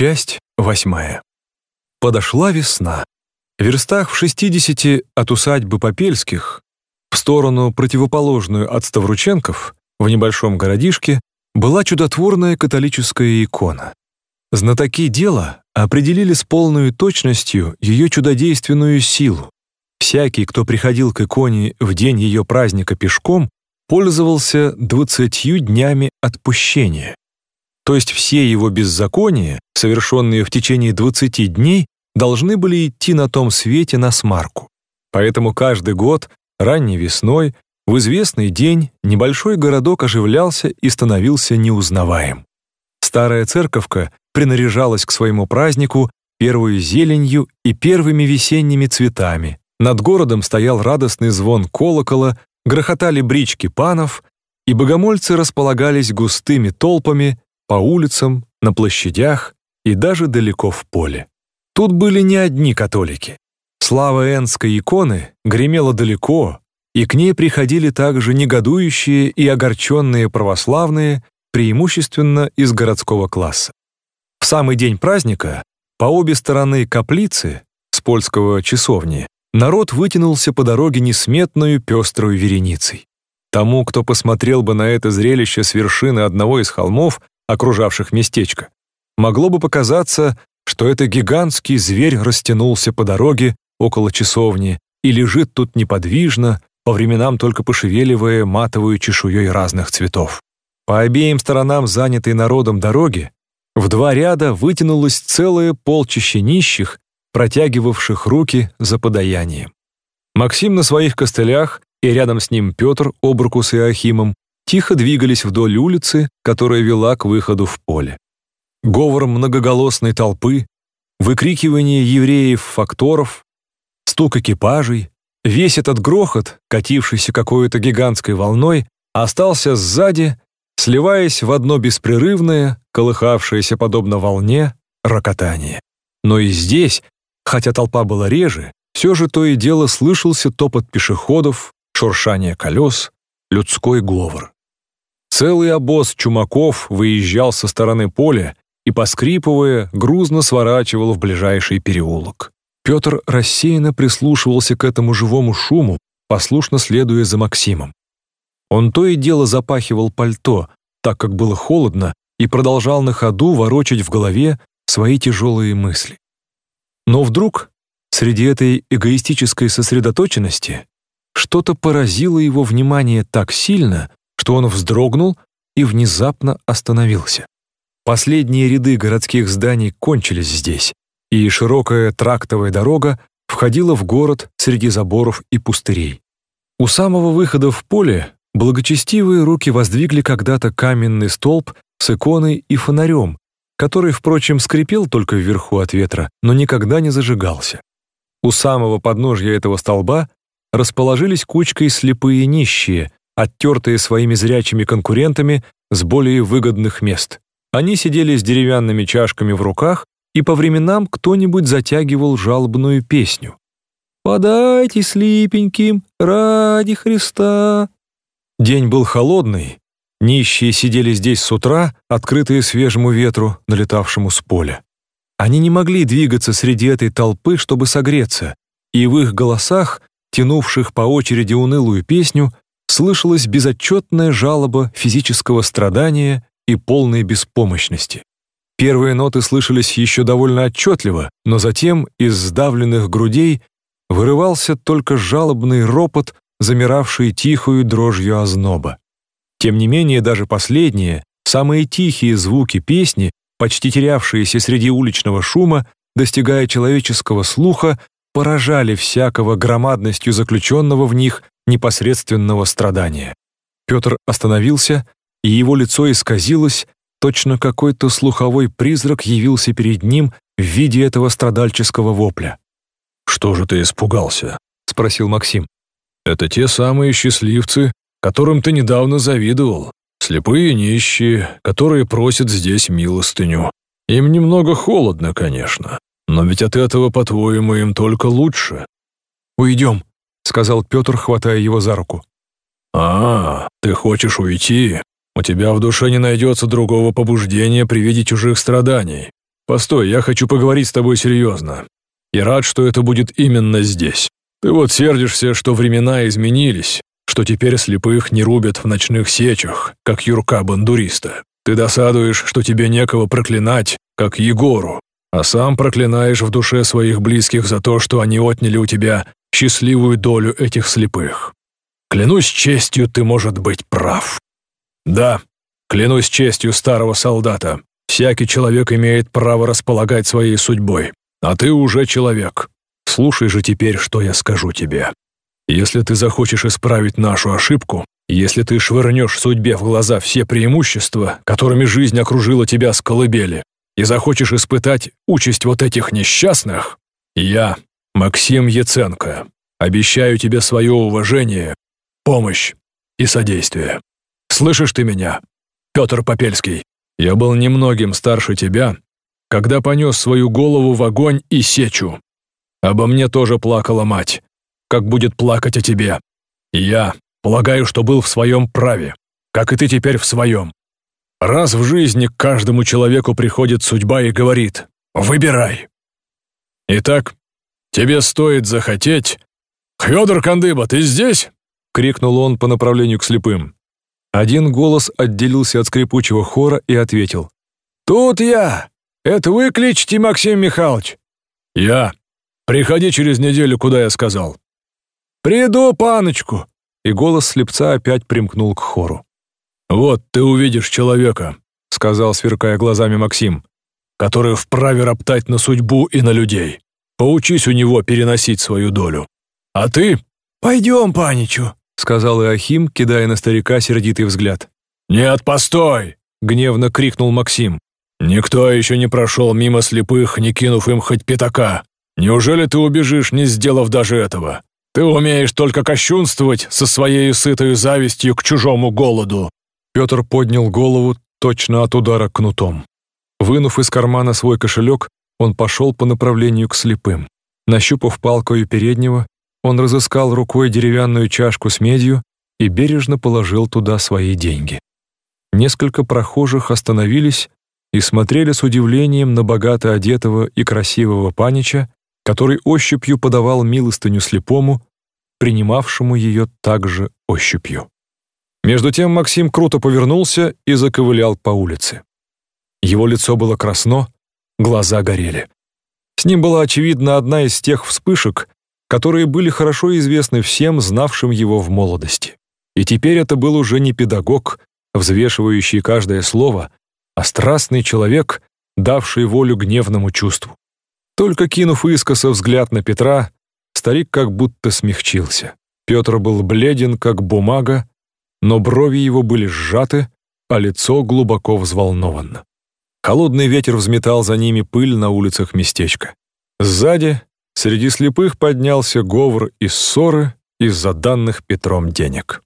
Часть восьмая. Подошла весна. В верстах в шестидесяти от усадьбы Попельских, в сторону противоположную от Ставрученков, в небольшом городишке, была чудотворная католическая икона. Знатоки дела определили с полной точностью ее чудодейственную силу. Всякий, кто приходил к иконе в день ее праздника пешком, пользовался двадцатью днями отпущения. То есть все его беззакония, совершенные в течение двадцати дней, должны были идти на том свете на смарку. Поэтому каждый год, ранней весной, в известный день небольшой городок оживлялся и становился неузнаваем. Старая церковка принаряжалась к своему празднику первой зеленью и первыми весенними цветами. Над городом стоял радостный звон колокола, грохотали брички панов, и богомольцы располагались густыми толпами по улицам, на площадях и даже далеко в поле. Тут были не одни католики. Слава Энской иконы гремела далеко, и к ней приходили также негодующие и огорченные православные, преимущественно из городского класса. В самый день праздника по обе стороны каплицы с польского часовни народ вытянулся по дороге несметную пеструю вереницей. Тому, кто посмотрел бы на это зрелище с вершины одного из холмов, окружавших местечко, могло бы показаться, что это гигантский зверь растянулся по дороге около часовни и лежит тут неподвижно, по временам только пошевеливая матовую чешуей разных цветов. По обеим сторонам занятой народом дороги в два ряда вытянулось целое полчище нищих, протягивавших руки за подаянием. Максим на своих костылях и рядом с ним Петр об руку с Иохимом тихо двигались вдоль улицы, которая вела к выходу в поле. Говор многоголосной толпы, выкрикивание евреев-факторов, стук экипажей, весь этот грохот, катившийся какой-то гигантской волной, остался сзади, сливаясь в одно беспрерывное, колыхавшееся подобно волне, рокотание. Но и здесь, хотя толпа была реже, все же то и дело слышался топот пешеходов, шуршание колес, людской говор. Целый обоз чумаков выезжал со стороны поля и, поскрипывая, грузно сворачивал в ближайший переулок. Петр рассеянно прислушивался к этому живому шуму, послушно следуя за Максимом. Он то и дело запахивал пальто, так как было холодно, и продолжал на ходу ворочать в голове свои тяжелые мысли. Но вдруг, среди этой эгоистической сосредоточенности, что-то поразило его внимание так сильно, что он вздрогнул и внезапно остановился. Последние ряды городских зданий кончились здесь, и широкая трактовая дорога входила в город среди заборов и пустырей. У самого выхода в поле благочестивые руки воздвигли когда-то каменный столб с иконой и фонарем, который, впрочем, скрипел только вверху от ветра, но никогда не зажигался. У самого подножья этого столба расположились кучкой слепые нищие, оттертые своими зрячими конкурентами с более выгодных мест. Они сидели с деревянными чашками в руках, и по временам кто-нибудь затягивал жалобную песню. «Подайте слипеньким ради Христа». День был холодный, нищие сидели здесь с утра, открытые свежему ветру, налетавшему с поля. Они не могли двигаться среди этой толпы, чтобы согреться, и в их голосах, тянувших по очереди унылую песню, слышалась безотчетная жалоба физического страдания и полной беспомощности. Первые ноты слышались еще довольно отчетливо, но затем из сдавленных грудей вырывался только жалобный ропот, замиравший тихую дрожью озноба. Тем не менее, даже последние, самые тихие звуки песни, почти терявшиеся среди уличного шума, достигая человеческого слуха, поражали всякого громадностью заключенного в них непосредственного страдания. Петр остановился, и его лицо исказилось, точно какой-то слуховой призрак явился перед ним в виде этого страдальческого вопля. «Что же ты испугался?» — спросил Максим. «Это те самые счастливцы, которым ты недавно завидовал, слепые нищие, которые просят здесь милостыню. Им немного холодно, конечно, но ведь от этого, по-твоему, им только лучше». «Уйдем», — сказал Петр, хватая его за руку. «А, ты хочешь уйти? У тебя в душе не найдется другого побуждения при виде чужих страданий. постой, я хочу поговорить с тобой серьезно. И рад, что это будет именно здесь. Ты вот сердишься, что времена изменились, что теперь слепых не рубят в ночных сечах, как Юрка бандуриста. Ты досадуешь, что тебе некого проклинать, как Егору, а сам проклинаешь в душе своих близких за то, что они отняли у тебя счастливую долю этих слепых. Клянусь честью, ты, может быть, прав. Да, клянусь честью старого солдата. Всякий человек имеет право располагать своей судьбой. А ты уже человек. Слушай же теперь, что я скажу тебе. Если ты захочешь исправить нашу ошибку, если ты швырнешь судьбе в глаза все преимущества, которыми жизнь окружила тебя с колыбели, и захочешь испытать участь вот этих несчастных, я, Максим Яценко, обещаю тебе свое уважение, помощь и содействие. Слышишь ты меня, Петр Попельский? Я был немногим старше тебя, когда понес свою голову в огонь и сечу. Обо мне тоже плакала мать, как будет плакать о тебе. я полагаю, что был в своем праве, как и ты теперь в своем. Раз в жизни к каждому человеку приходит судьба и говорит «Выбирай». Итак, тебе стоит захотеть... «Федор Кандыба, ты здесь?» — крикнул он по направлению к слепым. Один голос отделился от скрипучего хора и ответил. «Тут я! Это вы кличете, Максим Михайлович?» «Я. Приходи через неделю, куда я сказал». «Приду, паночку!» И голос слепца опять примкнул к хору. «Вот ты увидишь человека», — сказал, сверкая глазами Максим, «который вправе роптать на судьбу и на людей. Поучись у него переносить свою долю. А ты...» «Пойдем, паничу», — сказал Иохим, кидая на старика сердитый взгляд. «Нет, постой!» — гневно крикнул Максим. «Никто еще не прошел мимо слепых, не кинув им хоть пятака. Неужели ты убежишь, не сделав даже этого? Ты умеешь только кощунствовать со своей сытой завистью к чужому голоду». Петр поднял голову точно от удара кнутом. Вынув из кармана свой кошелек, он пошел по направлению к слепым. Нащупав палкою переднего, он разыскал рукой деревянную чашку с медью и бережно положил туда свои деньги. Несколько прохожих остановились и смотрели с удивлением на богато одетого и красивого панича, который ощупью подавал милостыню слепому, принимавшему ее также ощупью. Между тем Максим круто повернулся и заковылял по улице. Его лицо было красно, глаза горели. С ним была очевидна одна из тех вспышек, которые были хорошо известны всем, знавшим его в молодости. И теперь это был уже не педагог, взвешивающий каждое слово, а страстный человек, давший волю гневному чувству. Только кинув искоса взгляд на Петра, старик как будто смягчился. Петр был бледен, как бумага, но брови его были сжаты, а лицо глубоко взволновано. Холодный ветер взметал за ними пыль на улицах местечка. Сзади Среди слепых поднялся говор и ссоры из-за данных Петром денег.